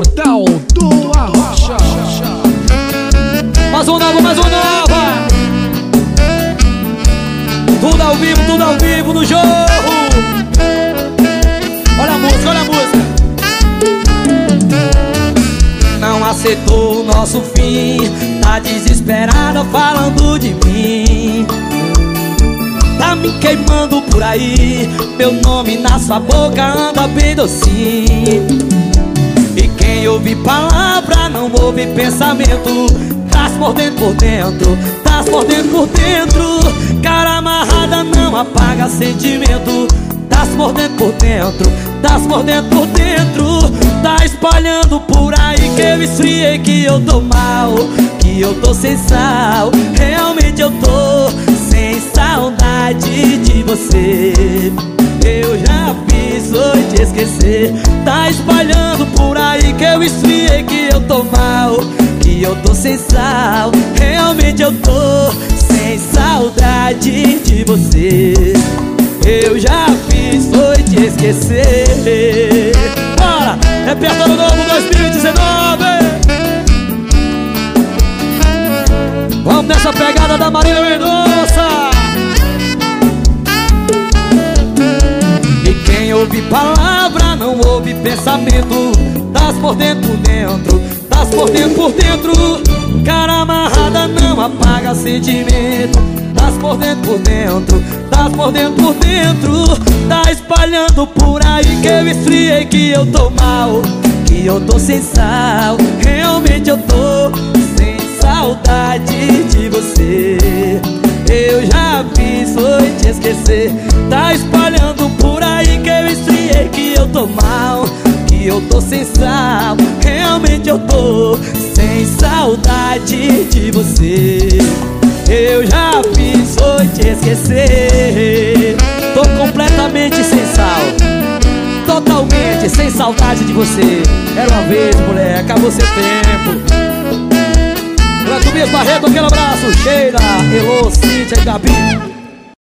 Portal do Arrocha. Mais um novo, mais um nova. Tudo ao vivo, tudo ao vivo no jogo. Olha a música, olha a música. Não aceitou o nosso fim. Tá desesperada falando de mim. Tá me queimando por aí Meu nome na sua boca anda bem docinho E quem ouve palavra não ouve pensamento. Tás mordendo por dentro, tás mordendo por dentro. Cara amarrada não apaga sentimento. Tás mordendo por dentro, tás mordendo por dentro. Tá espalhando por aí que eu esfriei que eu tô mal Que eu tô sem sal, realmente eu tô sem saudade de você. Eu já fiz foi esquecer. Tá espalhando por que eu esfriei que eu tô mal Que eu tô sem sal, realmente eu tô sem saudade de você. Eu já fiz foi te esquecer. Bora! Repertório novo 2019 Vamos nessa pegada da Marília Mendonça. E quem ouve palavra não ouve pensamento Das por dentro, por dentro Das por dentro, Cara amarrada não apaga sentimento. Das por dentro, por dentro Das por dentro, por dentro. Tá espalhando por aí que eu esfriei que eu tô mal Que eu tô sem sal. Realmente eu tô sem saudade de você. Eu já fiz foi te esquecer. Tá espalhando por aí que eu esfriei que eu tô mal Que eu tô sem sal Eu tô sem saudade de você. Eu já fiz foi te esquecer. Tô completamente sem sal Totalmente sem saudade de você. Era uma vez, mulher, acabou seu tempo. Pra Tobias Barreto, aquele abraço Sheila, Elô, Cíntia e Gabi